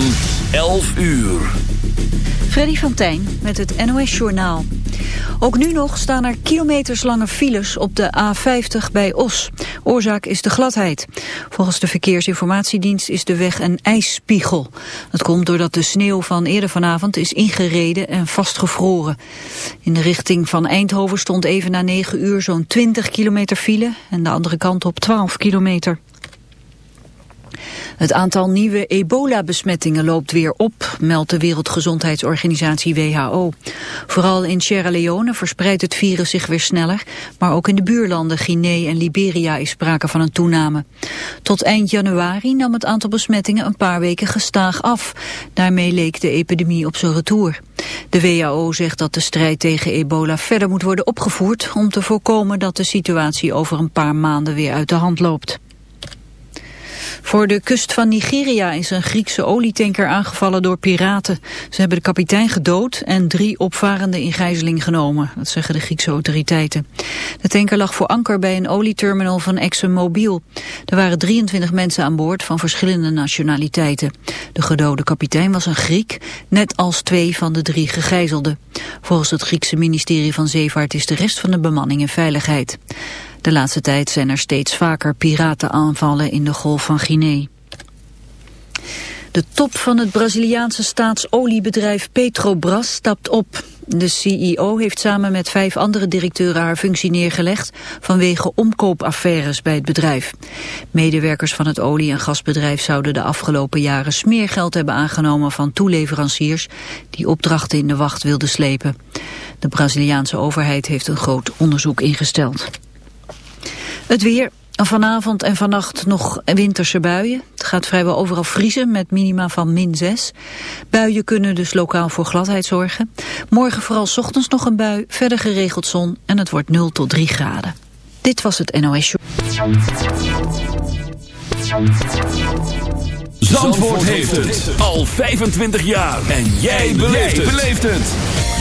van 11 uur. Freddy van Tijn met het NOS-journaal. Ook nu nog staan er kilometerslange files op de A50 bij Os. Oorzaak is de gladheid. Volgens de Verkeersinformatiedienst is de weg een ijsspiegel. Dat komt doordat de sneeuw van eerder vanavond is ingereden en vastgevroren. In de richting van Eindhoven stond even na 9 uur zo'n 20 kilometer file... en de andere kant op 12 kilometer. Het aantal nieuwe ebola-besmettingen loopt weer op, meldt de Wereldgezondheidsorganisatie WHO. Vooral in Sierra Leone verspreidt het virus zich weer sneller, maar ook in de buurlanden Guinea en Liberia is sprake van een toename. Tot eind januari nam het aantal besmettingen een paar weken gestaag af. Daarmee leek de epidemie op zijn retour. De WHO zegt dat de strijd tegen ebola verder moet worden opgevoerd om te voorkomen dat de situatie over een paar maanden weer uit de hand loopt. Voor de kust van Nigeria is een Griekse olietanker aangevallen door piraten. Ze hebben de kapitein gedood en drie opvarenden in gijzeling genomen. Dat zeggen de Griekse autoriteiten. De tanker lag voor anker bij een olieterminal van ExxonMobil. Er waren 23 mensen aan boord van verschillende nationaliteiten. De gedode kapitein was een Griek, net als twee van de drie gegijzelden. Volgens het Griekse ministerie van Zeevaart is de rest van de bemanning in veiligheid. De laatste tijd zijn er steeds vaker piratenaanvallen in de Golf van Guinea. De top van het Braziliaanse staatsoliebedrijf Petrobras stapt op. De CEO heeft samen met vijf andere directeuren haar functie neergelegd vanwege omkoopaffaires bij het bedrijf. Medewerkers van het olie- en gasbedrijf zouden de afgelopen jaren smeergeld hebben aangenomen van toeleveranciers die opdrachten in de wacht wilden slepen. De Braziliaanse overheid heeft een groot onderzoek ingesteld. Het weer. Vanavond en vannacht nog winterse buien. Het gaat vrijwel overal vriezen met minima van min 6. Buien kunnen dus lokaal voor gladheid zorgen. Morgen vooral ochtends nog een bui, verder geregeld zon en het wordt 0 tot 3 graden. Dit was het NOS Show. Zandvoort heeft het al 25 jaar. En jij beleeft het.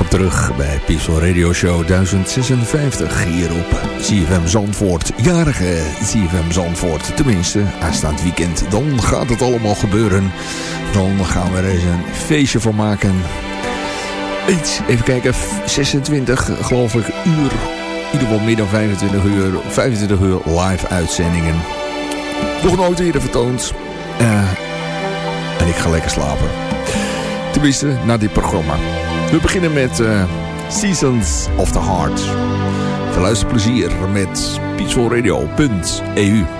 Welkom terug bij Peaceful Radio Show 1056 hier op CFM Zandvoort. Jarige CFM Zandvoort. Tenminste, aanstaand weekend. Dan gaat het allemaal gebeuren. Dan gaan we er eens een feestje van maken. Iets, even kijken, 26 geloof ik uur. In ieder geval meer dan 25 uur. 25 uur live uitzendingen. Nog nooit eerder vertoond. Uh, en ik ga lekker slapen. Tenminste, na dit programma. We beginnen met uh, Seasons of the Heart. Veel luisterplezier met peacefulradio.eu.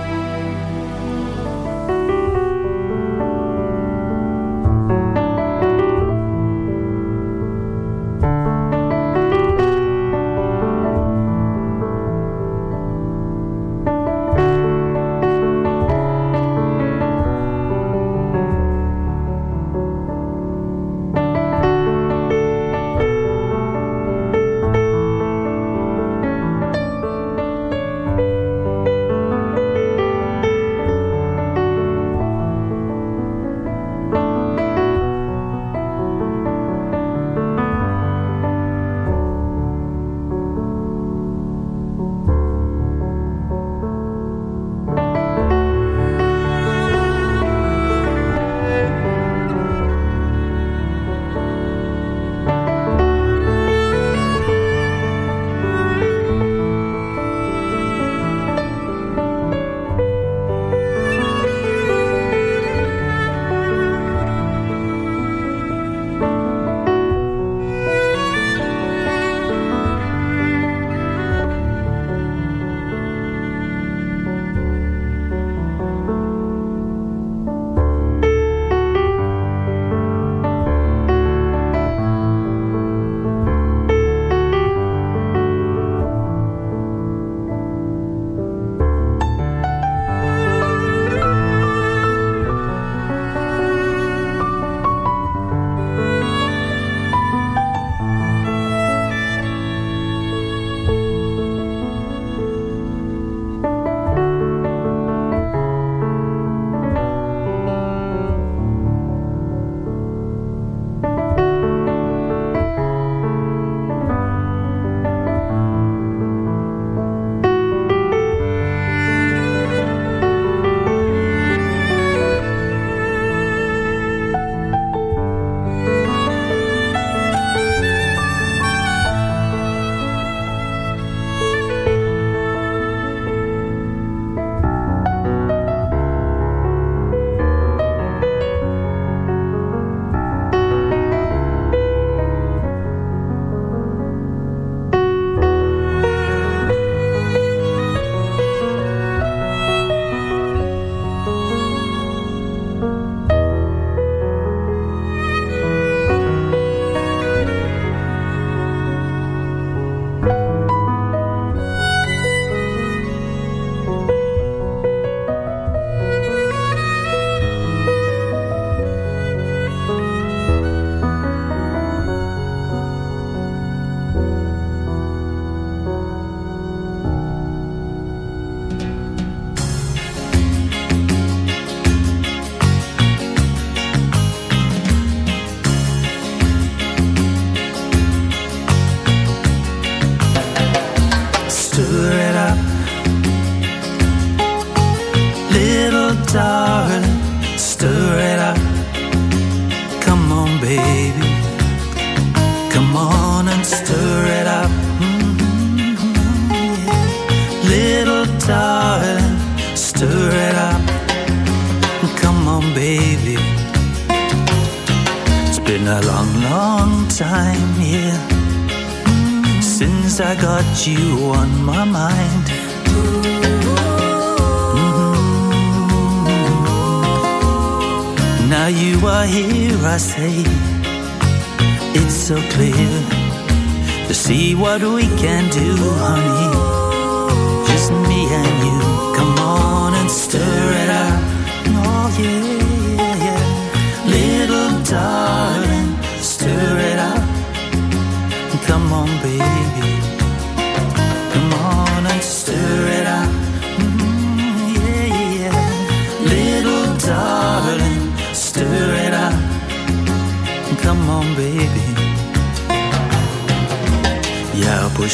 what do we can do,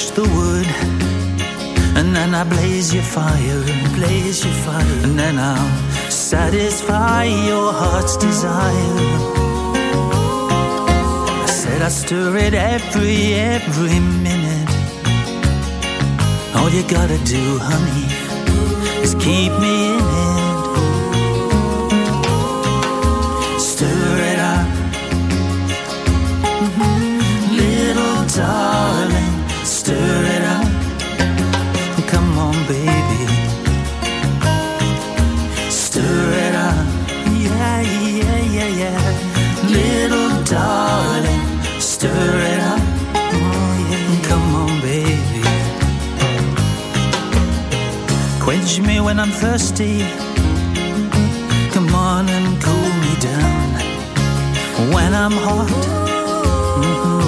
the wood. And then I blaze your fire, blaze your fire. And then I'll satisfy your heart's desire. I said I stir it every, every minute. All you gotta do, honey, is keep me when I'm thirsty. Come on and cool me down. When I'm hot. Mm-hmm.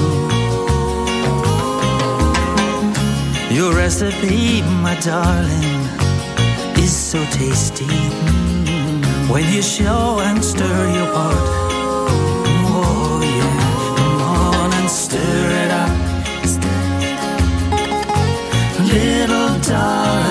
Your recipe, my darling, is so tasty. When you show and stir your pot, oh yeah, come on and stir it up. Little darling,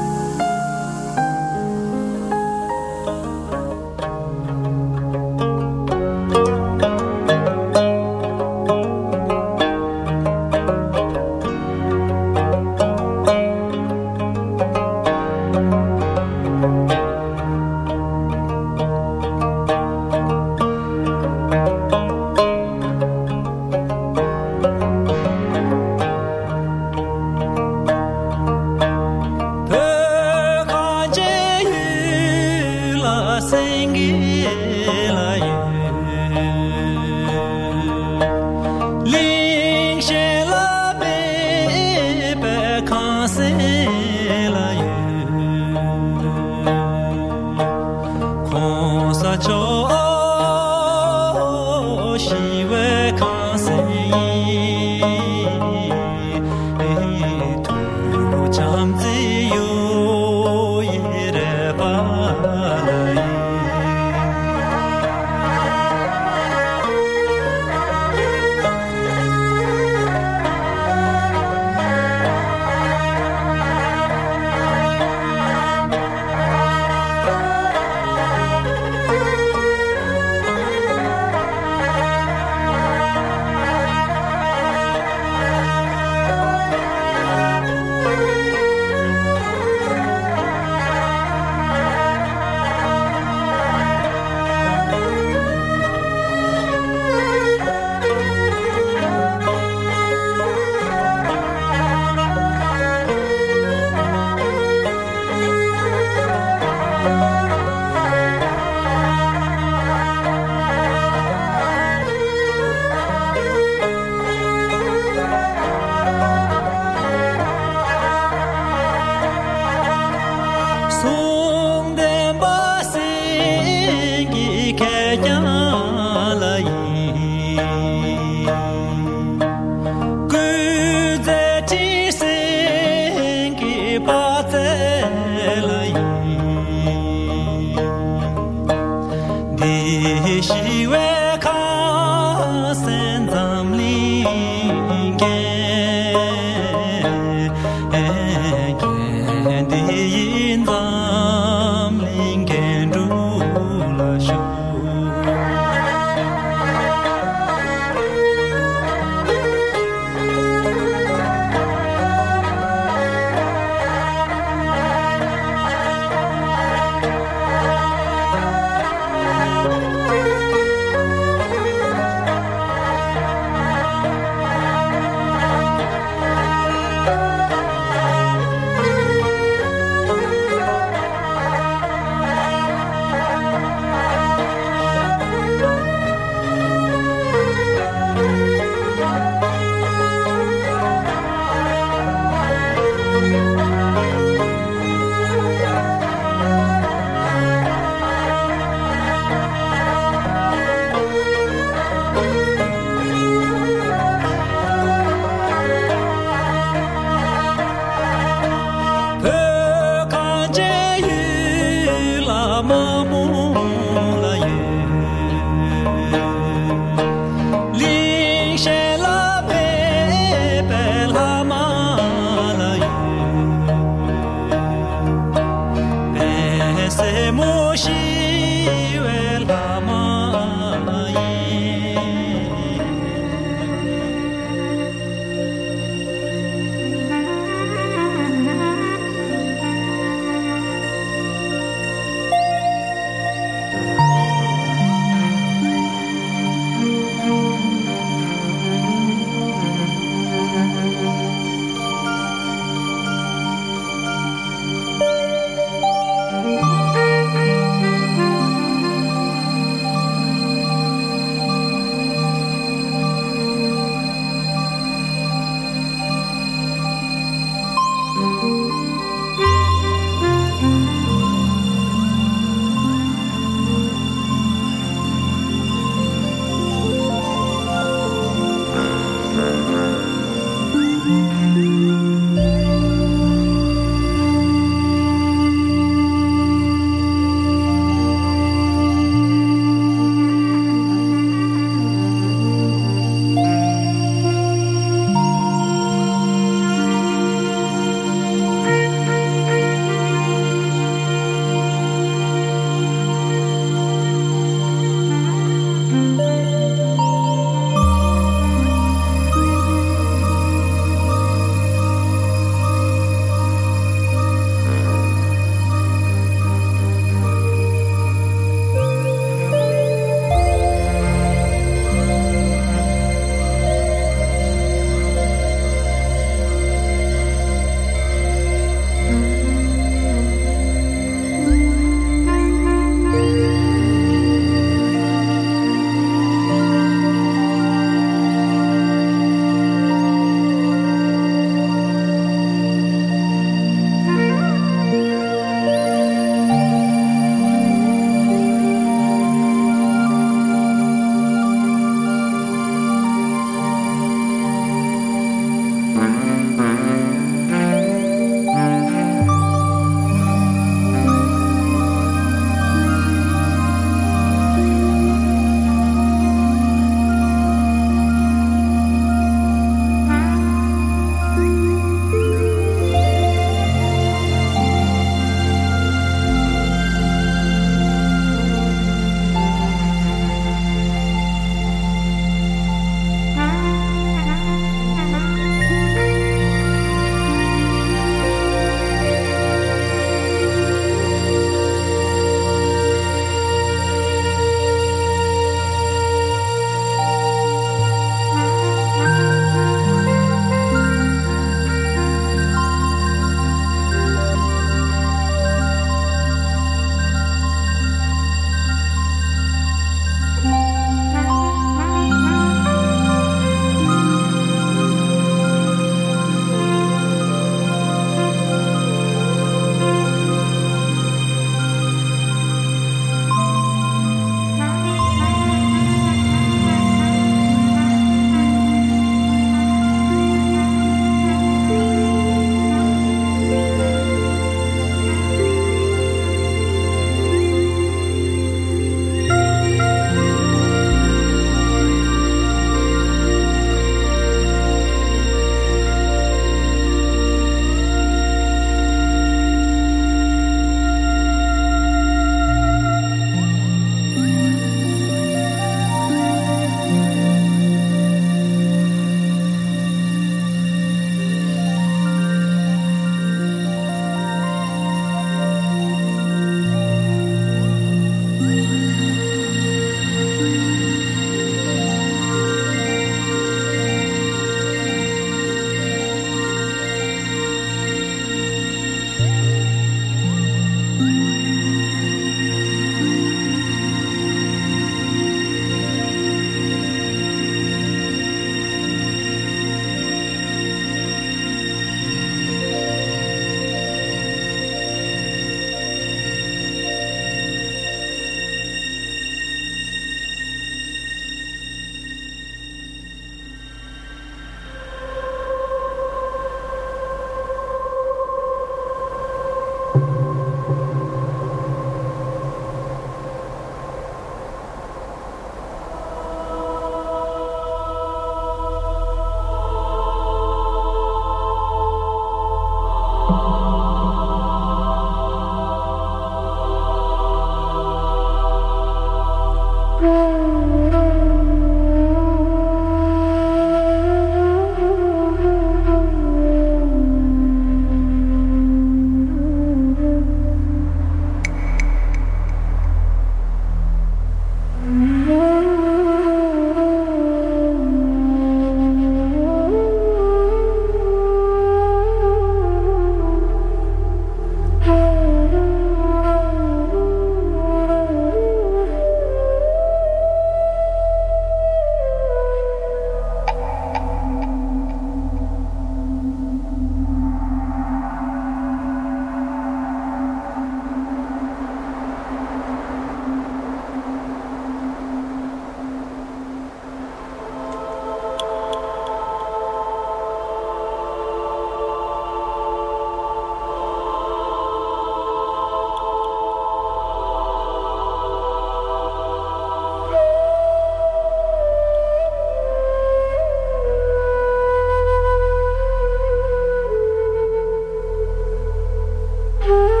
Mm-hmm.